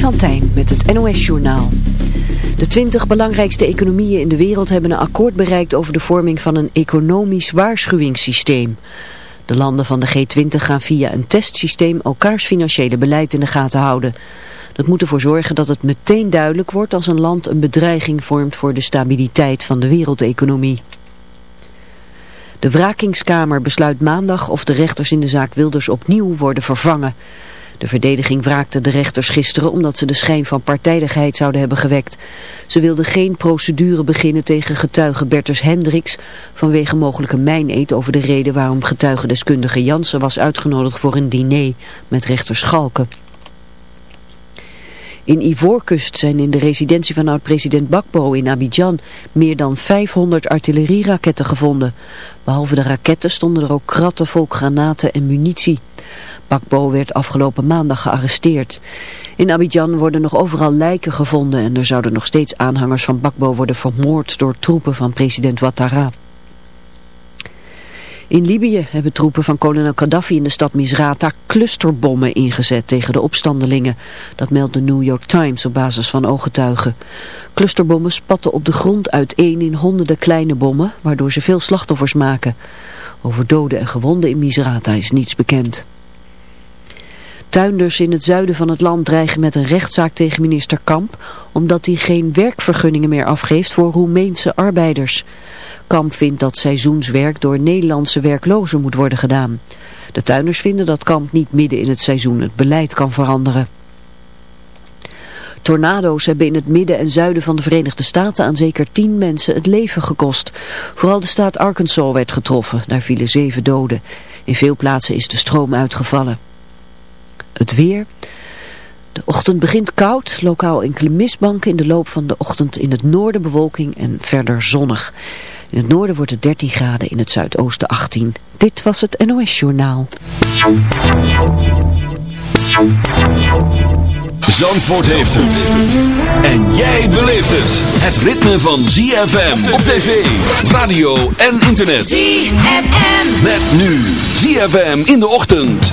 van Tijn met het NOS-journaal. De twintig belangrijkste economieën in de wereld hebben een akkoord bereikt over de vorming van een economisch waarschuwingssysteem. De landen van de G20 gaan via een testsysteem elkaars financiële beleid in de gaten houden. Dat moet ervoor zorgen dat het meteen duidelijk wordt als een land een bedreiging vormt voor de stabiliteit van de wereldeconomie. De wrakingskamer besluit maandag of de rechters in de zaak Wilders opnieuw worden vervangen. De verdediging wraakte de rechters gisteren omdat ze de schijn van partijdigheid zouden hebben gewekt. Ze wilden geen procedure beginnen tegen getuige Bertus Hendricks vanwege mogelijke mijneet over de reden waarom getuigendeskundige Jansen was uitgenodigd voor een diner met rechter Schalken. In Ivoorkust zijn in de residentie van oud-president Bakbo in Abidjan meer dan 500 artillerieraketten gevonden. Behalve de raketten stonden er ook kratten vol granaten en munitie. Bakbo werd afgelopen maandag gearresteerd. In Abidjan worden nog overal lijken gevonden en er zouden nog steeds aanhangers van Bakbo worden vermoord door troepen van president Ouattara. In Libië hebben troepen van kolonel Gaddafi in de stad Misrata clusterbommen ingezet tegen de opstandelingen. Dat meldt de New York Times op basis van ooggetuigen. Clusterbommen spatten op de grond uiteen in honderden kleine bommen, waardoor ze veel slachtoffers maken. Over doden en gewonden in Misrata is niets bekend. Tuinders in het zuiden van het land dreigen met een rechtszaak tegen minister Kamp, omdat hij geen werkvergunningen meer afgeeft voor Roemeense arbeiders. Kamp vindt dat seizoenswerk door Nederlandse werklozen moet worden gedaan. De tuinders vinden dat Kamp niet midden in het seizoen het beleid kan veranderen. Tornado's hebben in het midden en zuiden van de Verenigde Staten aan zeker tien mensen het leven gekost. Vooral de staat Arkansas werd getroffen, daar vielen zeven doden. In veel plaatsen is de stroom uitgevallen. Het weer... De ochtend begint koud, lokaal enkele mistbanken in de loop van de ochtend in het noorden bewolking en verder zonnig. In het noorden wordt het 13 graden, in het zuidoosten 18. Dit was het NOS Journaal. Zandvoort heeft het. En jij beleeft het. Het ritme van ZFM op tv, radio en internet. ZFM. Met nu ZFM in de ochtend.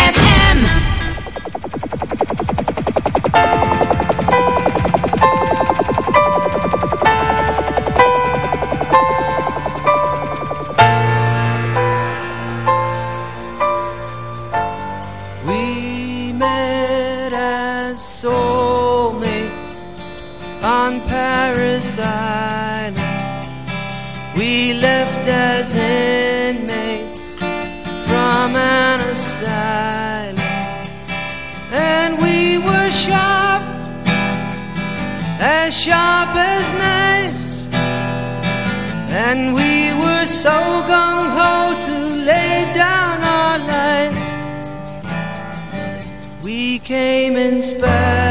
came in spastic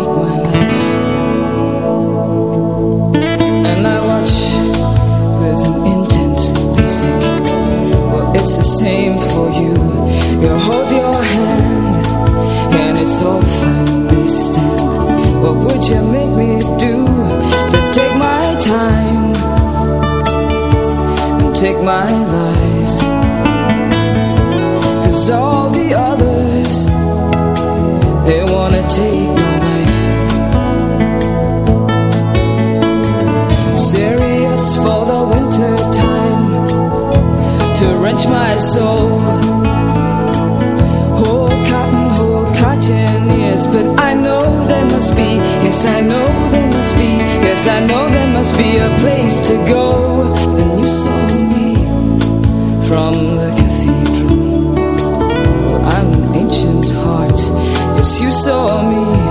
same for you. You hold your hand And it's all fine, they stand. What would you make me do To take my time And take my lies To wrench my soul. Whole cotton, whole cotton ears But I know there must be Yes, I know there must be Yes, I know there must be a place to go. And you saw me From the cathedral. Well, I'm an ancient heart. Yes, you saw me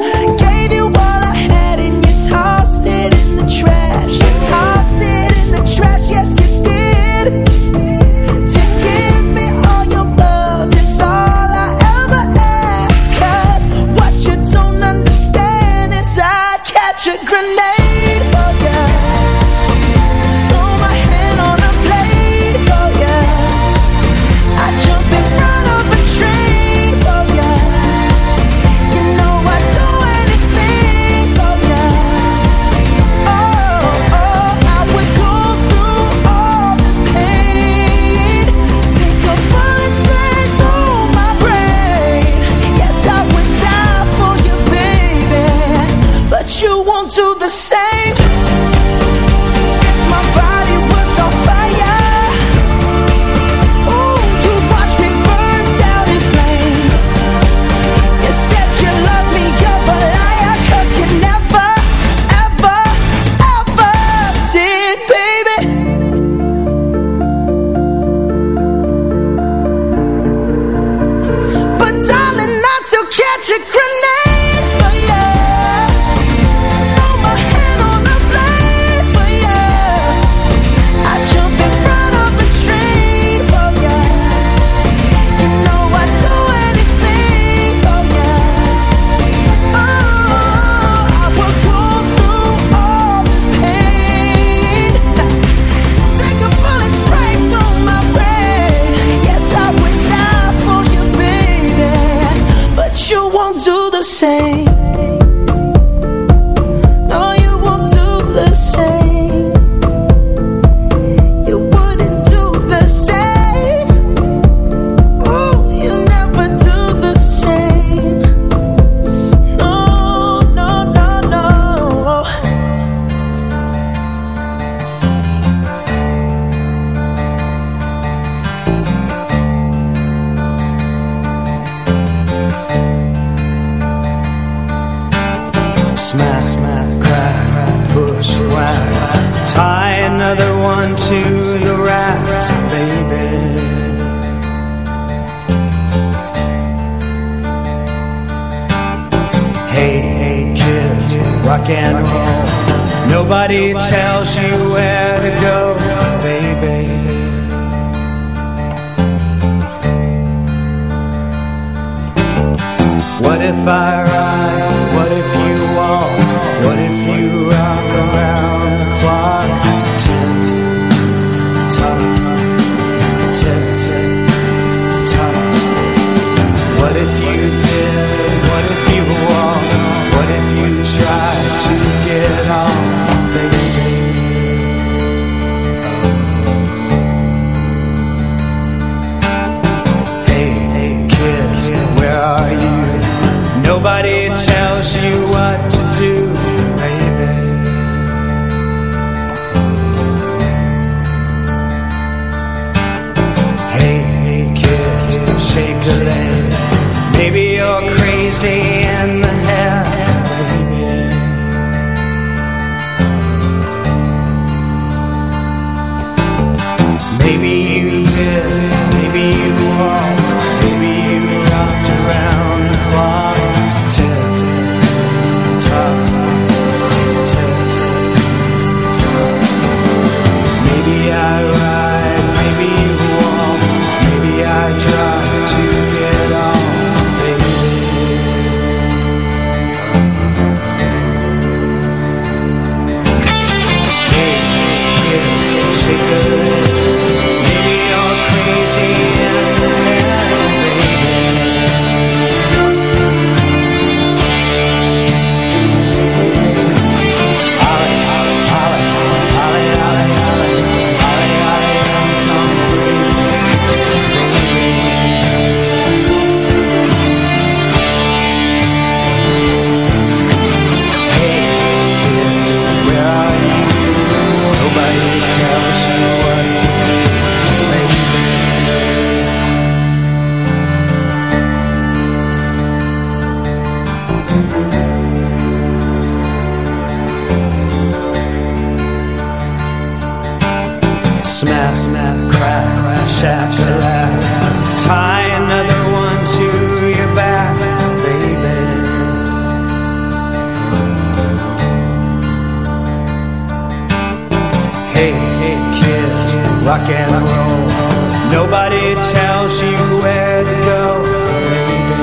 Nobody tells you where to go, baby.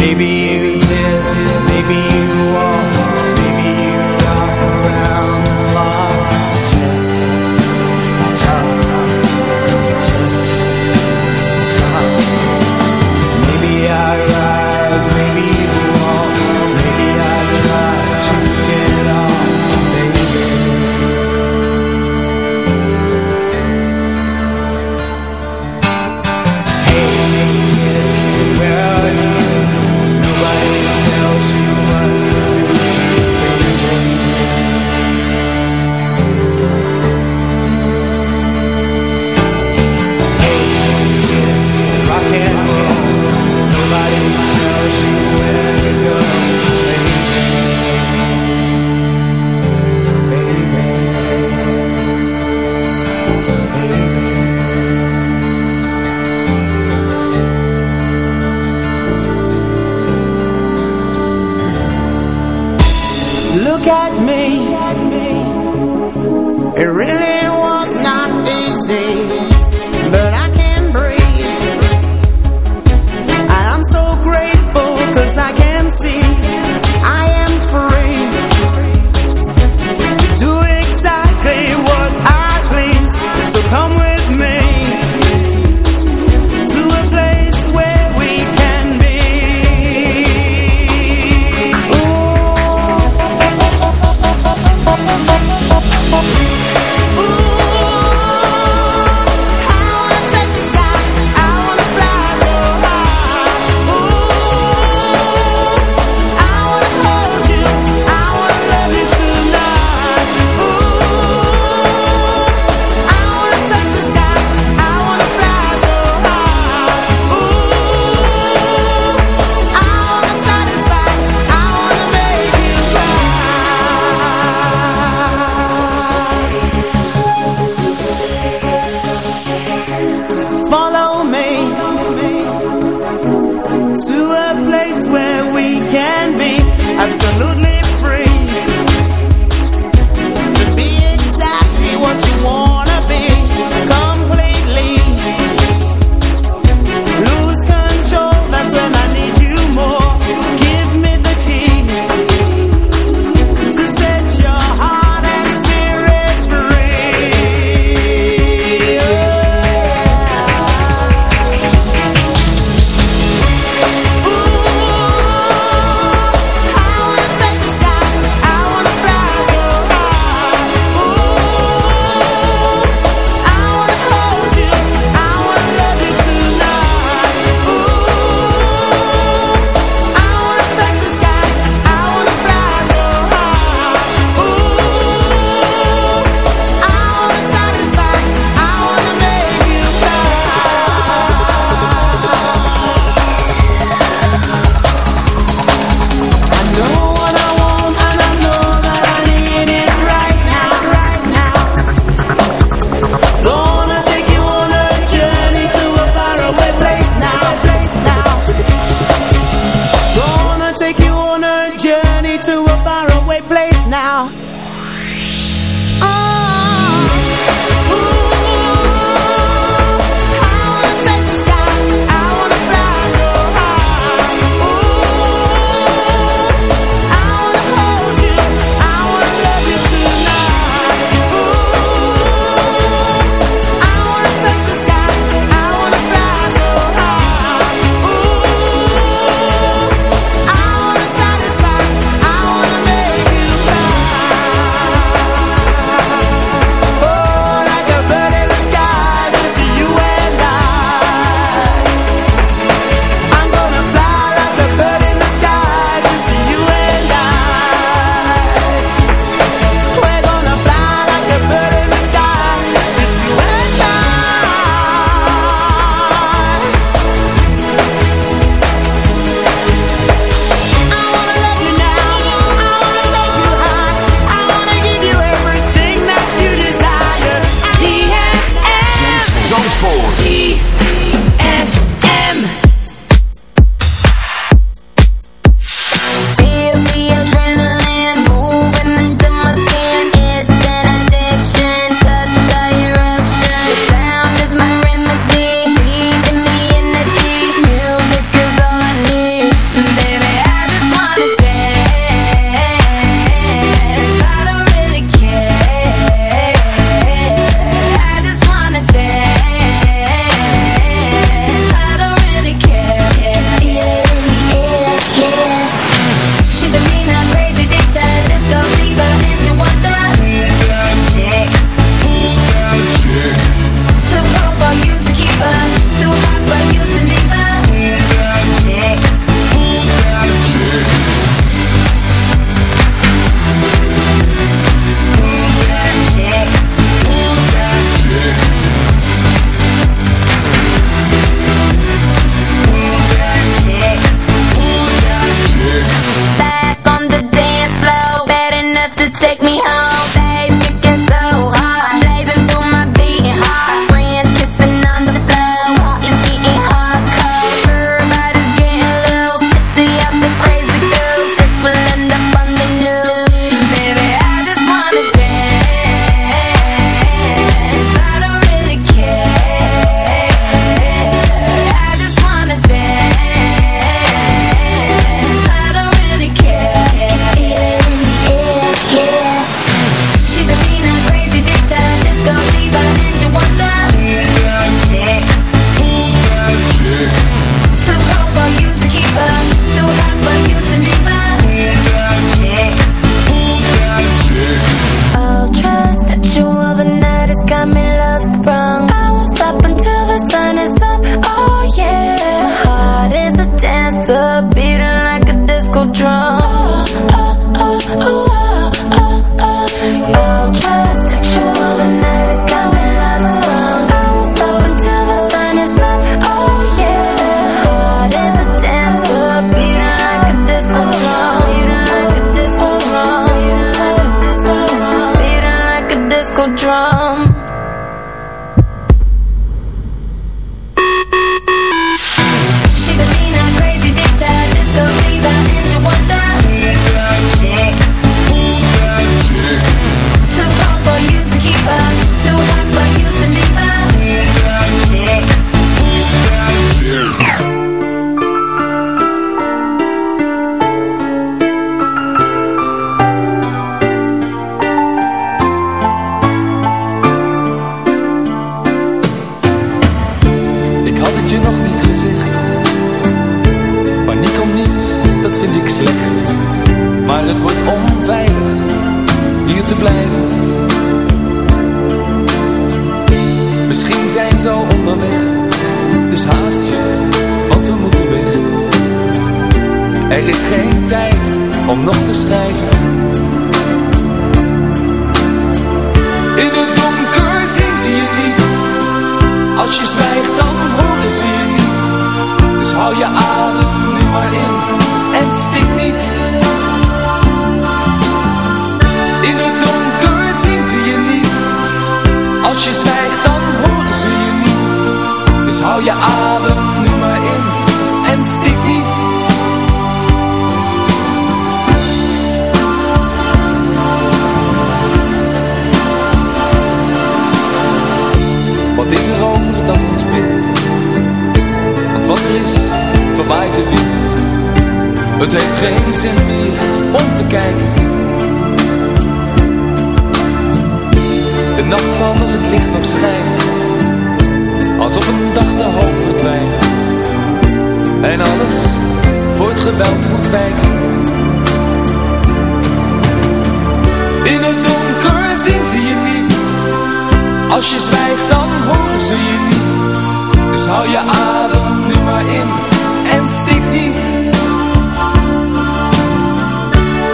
Maybe you did, maybe you are.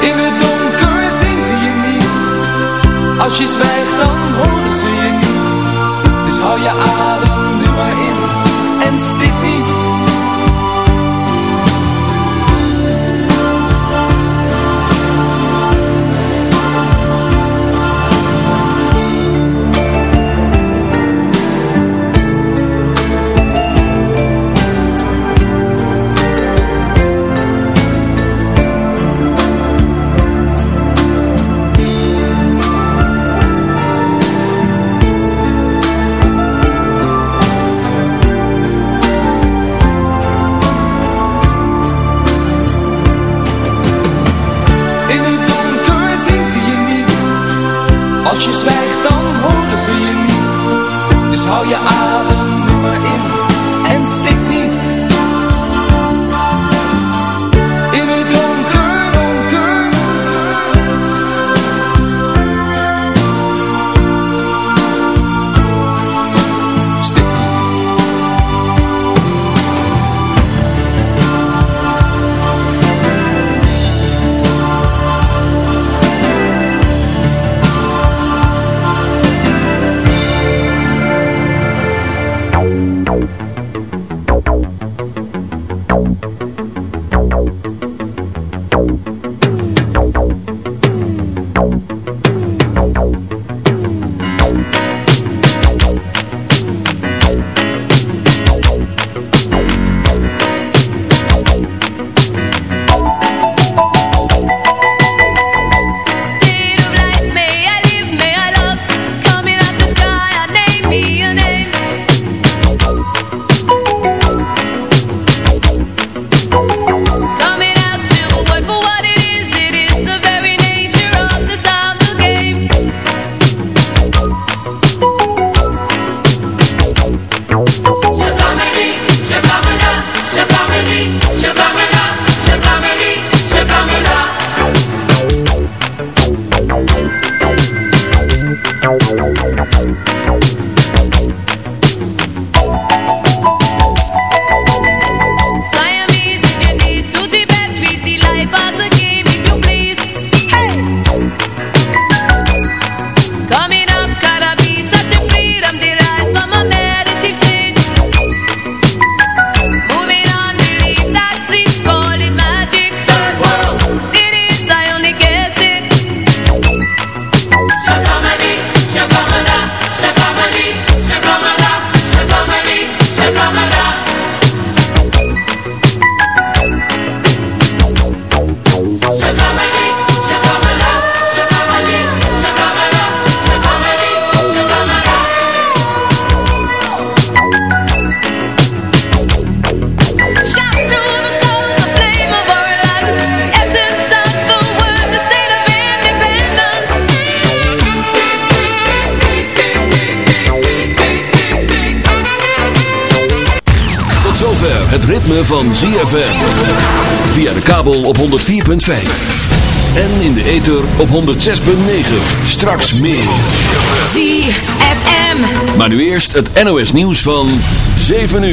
In het donker zien ze je niet. Als je zwijgt dan horen ze je niet. Dus hou je adem nu maar in En stik niet. Straks meer. ZFM. Maar nu eerst het NOS nieuws van 7 uur.